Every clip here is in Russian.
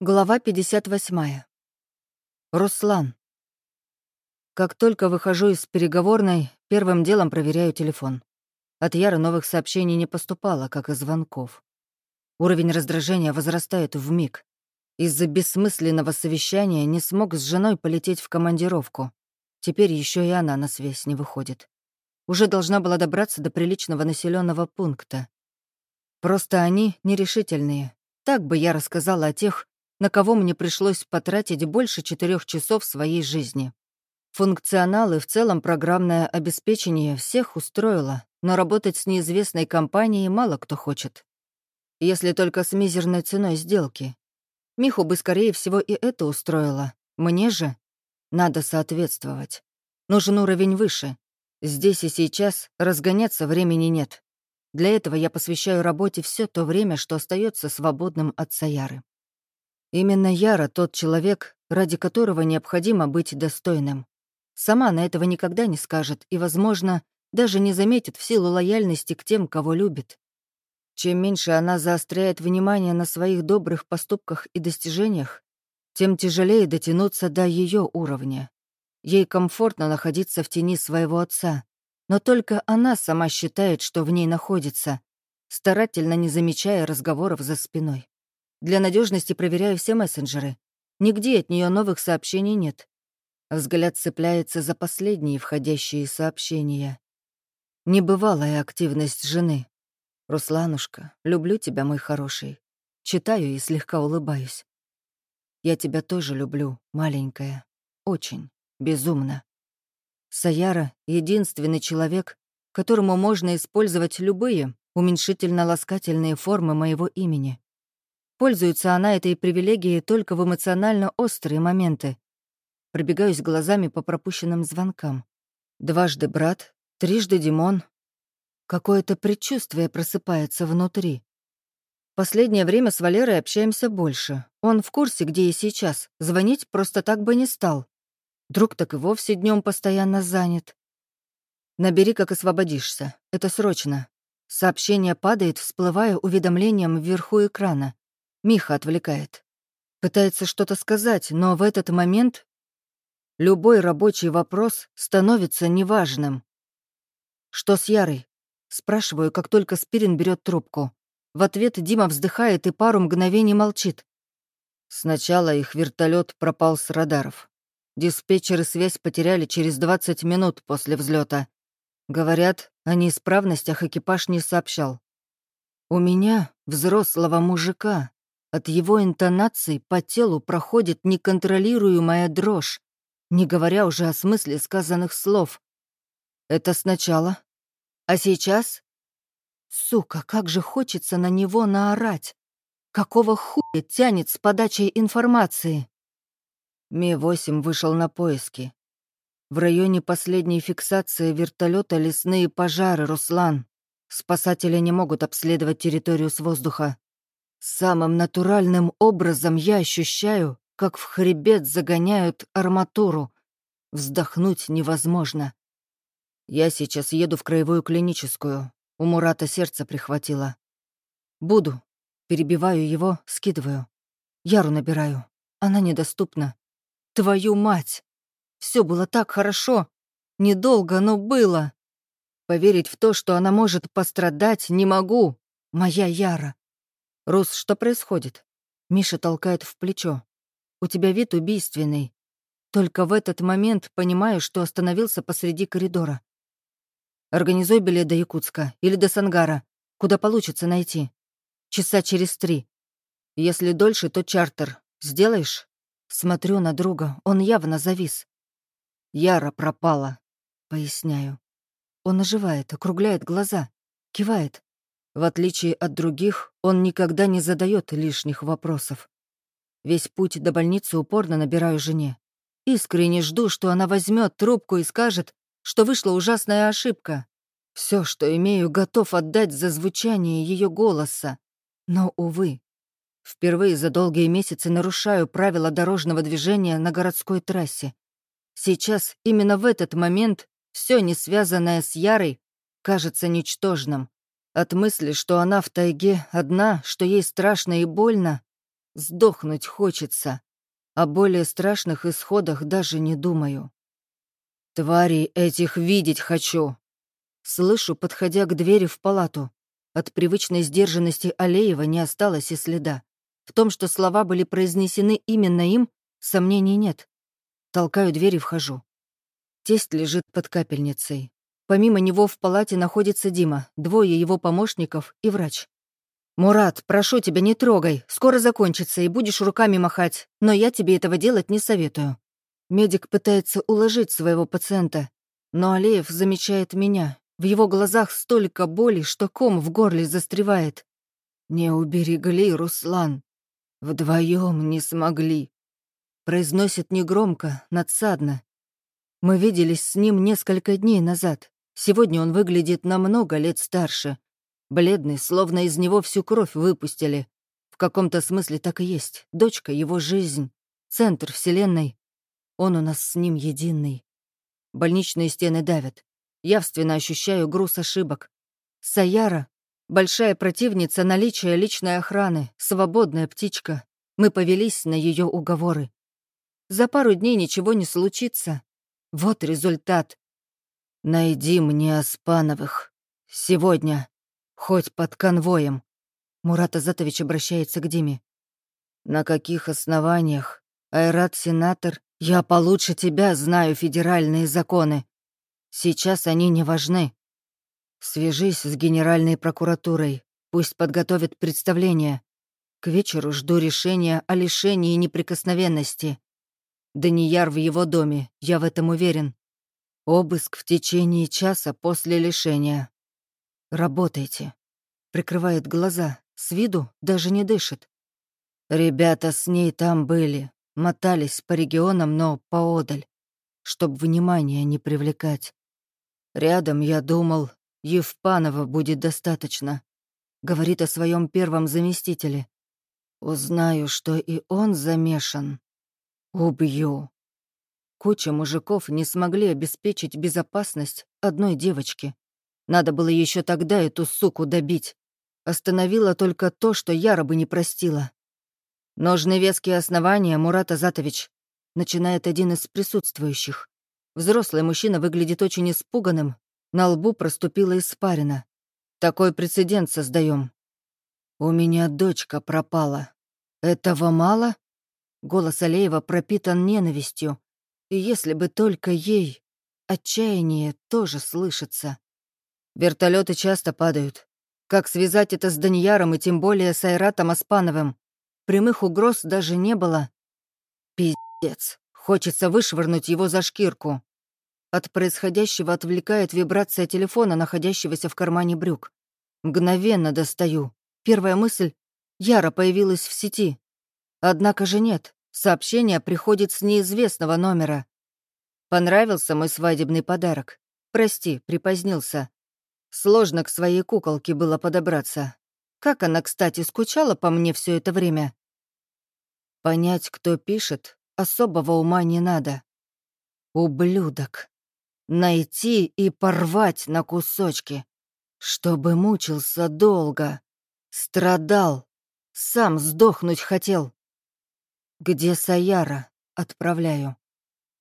Глава 58. Руслан. Как только выхожу из переговорной, первым делом проверяю телефон. От Яры новых сообщений не поступало, как и звонков. Уровень раздражения возрастает в миг. Из-за бессмысленного совещания не смог с женой полететь в командировку. Теперь еще и она на связь не выходит. Уже должна была добраться до приличного населенного пункта. Просто они нерешительные. Так бы я рассказала о тех, на кого мне пришлось потратить больше четырех часов своей жизни. Функционал и в целом программное обеспечение всех устроило, но работать с неизвестной компанией мало кто хочет. Если только с мизерной ценой сделки. Миху бы, скорее всего, и это устроило. Мне же надо соответствовать. Нужен уровень выше. Здесь и сейчас разгоняться времени нет. Для этого я посвящаю работе все то время, что остается свободным от Саяры. Именно Яра тот человек, ради которого необходимо быть достойным. Сама она этого никогда не скажет и, возможно, даже не заметит в силу лояльности к тем, кого любит. Чем меньше она заостряет внимание на своих добрых поступках и достижениях, тем тяжелее дотянуться до ее уровня. Ей комфортно находиться в тени своего отца, но только она сама считает, что в ней находится, старательно не замечая разговоров за спиной. Для надежности проверяю все мессенджеры. Нигде от нее новых сообщений нет. Взгляд цепляется за последние входящие сообщения. Небывалая активность жены. «Русланушка, люблю тебя, мой хороший». Читаю и слегка улыбаюсь. «Я тебя тоже люблю, маленькая. Очень, безумно». Саяра — единственный человек, которому можно использовать любые уменьшительно-ласкательные формы моего имени. Пользуется она этой привилегией только в эмоционально острые моменты. Пробегаюсь глазами по пропущенным звонкам. Дважды брат, трижды Димон. Какое-то предчувствие просыпается внутри. Последнее время с Валерой общаемся больше. Он в курсе, где я сейчас. Звонить просто так бы не стал. Друг так и вовсе днем постоянно занят. Набери, как освободишься. Это срочно. Сообщение падает, всплывая уведомлением вверху экрана. Миха отвлекает. Пытается что-то сказать, но в этот момент любой рабочий вопрос становится неважным. «Что с Ярой?» Спрашиваю, как только Спирин берет трубку. В ответ Дима вздыхает и пару мгновений молчит. Сначала их вертолет пропал с радаров. Диспетчеры связь потеряли через 20 минут после взлета. Говорят, о неисправностях экипаж не сообщал. У меня, взрослого мужика, от его интонаций по телу проходит неконтролируемая дрожь, не говоря уже о смысле сказанных слов. Это сначала. А сейчас? Сука, как же хочется на него наорать. Какого хуя тянет с подачей информации? Ми-8 вышел на поиски. В районе последней фиксации вертолета лесные пожары, Руслан. Спасатели не могут обследовать территорию с воздуха. Самым натуральным образом я ощущаю, как в хребет загоняют арматуру. Вздохнуть невозможно. Я сейчас еду в краевую клиническую. У Мурата сердце прихватило. Буду. Перебиваю его, скидываю. Яру набираю. Она недоступна. Твою мать! Все было так хорошо. Недолго, но было. Поверить в то, что она может пострадать, не могу. Моя Яра. «Рус, что происходит?» Миша толкает в плечо. «У тебя вид убийственный. Только в этот момент понимаю, что остановился посреди коридора. Организуй билет до Якутска или до Сангара, куда получится найти. Часа через три. Если дольше, то чартер. Сделаешь?» Смотрю на друга, он явно завис. «Яра пропала», — поясняю. Он оживает, округляет глаза, кивает. В отличие от других, он никогда не задает лишних вопросов. Весь путь до больницы упорно набираю жене. Искренне жду, что она возьмет трубку и скажет, что вышла ужасная ошибка. Все, что имею, готов отдать за звучание ее голоса. Но, увы, впервые за долгие месяцы нарушаю правила дорожного движения на городской трассе. Сейчас, именно в этот момент, все не связанное с Ярой кажется ничтожным. От мысли, что она в тайге одна, что ей страшно и больно, Сдохнуть хочется. О более страшных исходах даже не думаю. Тварей этих видеть хочу. Слышу, подходя к двери в палату. От привычной сдержанности Алеева не осталось и следа. В том, что слова были произнесены именно им, сомнений нет. Толкаю дверь и вхожу. Тесть лежит под капельницей. Помимо него в палате находится Дима, двое его помощников и врач. «Мурат, прошу тебя, не трогай. Скоро закончится, и будешь руками махать. Но я тебе этого делать не советую». Медик пытается уложить своего пациента, но Алеев замечает меня. В его глазах столько боли, что ком в горле застревает. «Не уберегли, Руслан. Вдвоем не смогли», — произносит негромко, надсадно. Мы виделись с ним несколько дней назад. Сегодня он выглядит намного лет старше. Бледный, словно из него всю кровь выпустили. В каком-то смысле так и есть. Дочка — его жизнь. Центр Вселенной. Он у нас с ним единый. Больничные стены давят. Явственно ощущаю груз ошибок. Саяра — большая противница наличия личной охраны, свободная птичка. Мы повелись на ее уговоры. За пару дней ничего не случится. Вот результат. Найди мне Аспановых. Сегодня. Хоть под конвоем. Мурат Азатович обращается к Диме. На каких основаниях? Айрат-сенатор, я получше тебя знаю федеральные законы. Сейчас они не важны. Свяжись с Генеральной прокуратурой. Пусть подготовят представление. К вечеру жду решения о лишении неприкосновенности. Данияр в его доме, я в этом уверен. Обыск в течение часа после лишения. Работайте. Прикрывает глаза, с виду даже не дышит. Ребята с ней там были, мотались по регионам, но поодаль, чтоб внимания не привлекать. Рядом, я думал, Евпанова будет достаточно. Говорит о своем первом заместителе. Узнаю, что и он замешан. Убью. Куча мужиков не смогли обеспечить безопасность одной девочки. Надо было еще тогда эту суку добить. Остановила только то, что Яра бы не простила. Нужны веские основания, Мурат Азатович. Начинает один из присутствующих. Взрослый мужчина выглядит очень испуганным. На лбу проступила испарина. Такой прецедент создаем. У меня дочка пропала. Этого мало? Голос Алеева пропитан ненавистью. И если бы только ей, отчаяние тоже слышится. Вертолеты часто падают. Как связать это с Данияром и тем более с Айратом Аспановым? Прямых угроз даже не было. Пиздец. Хочется вышвырнуть его за шкирку. От происходящего отвлекает вибрация телефона, находящегося в кармане брюк. Мгновенно достаю. Первая мысль — Яра появилась в сети. Однако же нет. Сообщение приходит с неизвестного номера. Понравился мой свадебный подарок. Прости, припозднился. Сложно к своей куколке было подобраться. Как она, кстати, скучала по мне все это время? Понять, кто пишет, особого ума не надо. Ублюдок. Найти и порвать на кусочки. Чтобы мучился долго. Страдал. Сам сдохнуть хотел. Где Саяра? Отправляю.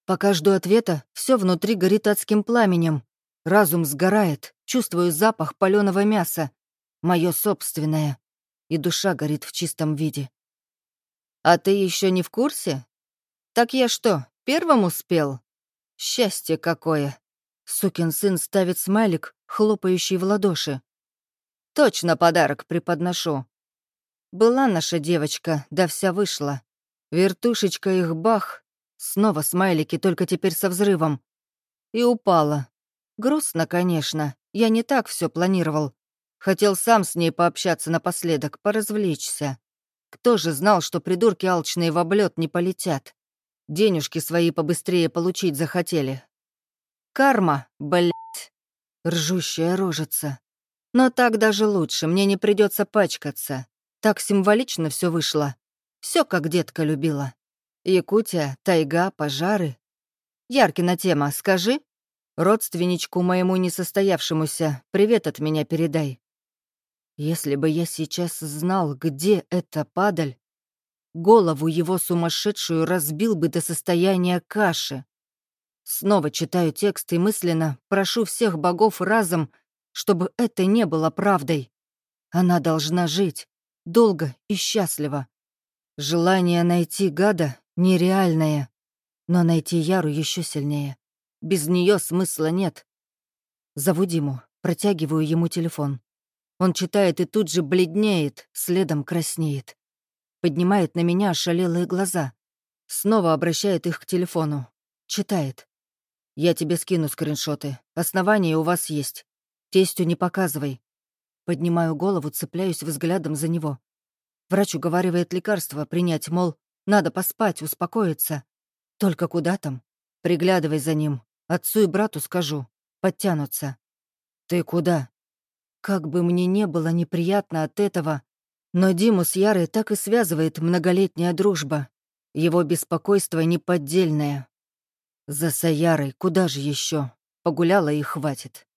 Пока жду ответа, все внутри горит адским пламенем. Разум сгорает, чувствую запах паленого мяса. Мое собственное. И душа горит в чистом виде. А ты еще не в курсе? Так я что, первым успел? Счастье какое! Сукин сын ставит смайлик, хлопающий в ладоши. Точно подарок преподношу. Была наша девочка, да вся вышла. Вертушечка их бах. Снова смайлики, только теперь со взрывом. И упала. Грустно, конечно. Я не так все планировал. Хотел сам с ней пообщаться напоследок, поразвлечься. Кто же знал, что придурки алчные в облет не полетят? Денежки свои побыстрее получить захотели. Карма, блядь. Ржущая рожица. Но так даже лучше, мне не придется пачкаться. Так символично все вышло. Все, как детка любила. Якутия, тайга, пожары. Яркина тема, скажи. Родственничку моему несостоявшемуся привет от меня передай. Если бы я сейчас знал, где эта падаль... голову его сумасшедшую разбил бы до состояния каши. Снова читаю текст и мысленно прошу всех богов разом, чтобы это не было правдой. Она должна жить, долго и счастливо. Желание найти гада нереальное, но найти Яру еще сильнее. Без нее смысла нет. Зову Диму, протягиваю ему телефон. Он читает и тут же бледнеет, следом краснеет. Поднимает на меня ошалелые глаза. Снова обращает их к телефону. Читает. «Я тебе скину скриншоты. Основания у вас есть. Тестю не показывай». Поднимаю голову, цепляюсь взглядом за него. Врач уговаривает лекарство принять, мол, надо поспать, успокоиться. Только куда там? Приглядывай за ним. Отцу и брату скажу. Подтянутся. Ты куда? Как бы мне не было неприятно от этого, но Диму с Ярой так и связывает многолетняя дружба. Его беспокойство неподдельное. За Саярой куда же еще? Погуляла и хватит.